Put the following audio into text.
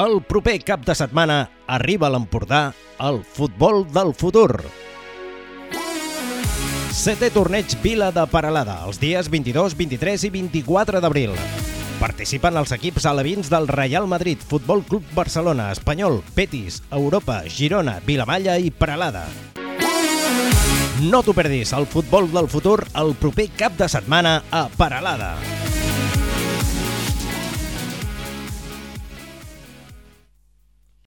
El proper cap de setmana arriba a l'Empordà el futbol del futur. Setè torneig Vila de Paralada, els dies 22, 23 i 24 d'abril. Participen els equips alevins del Real Madrid, Futbol Club Barcelona, Espanyol, Betis, Europa, Girona, Vilamalla i Paralada. No t'ho perdis, el futbol del futur el proper cap de setmana a Paralada.